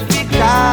ficar.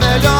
de los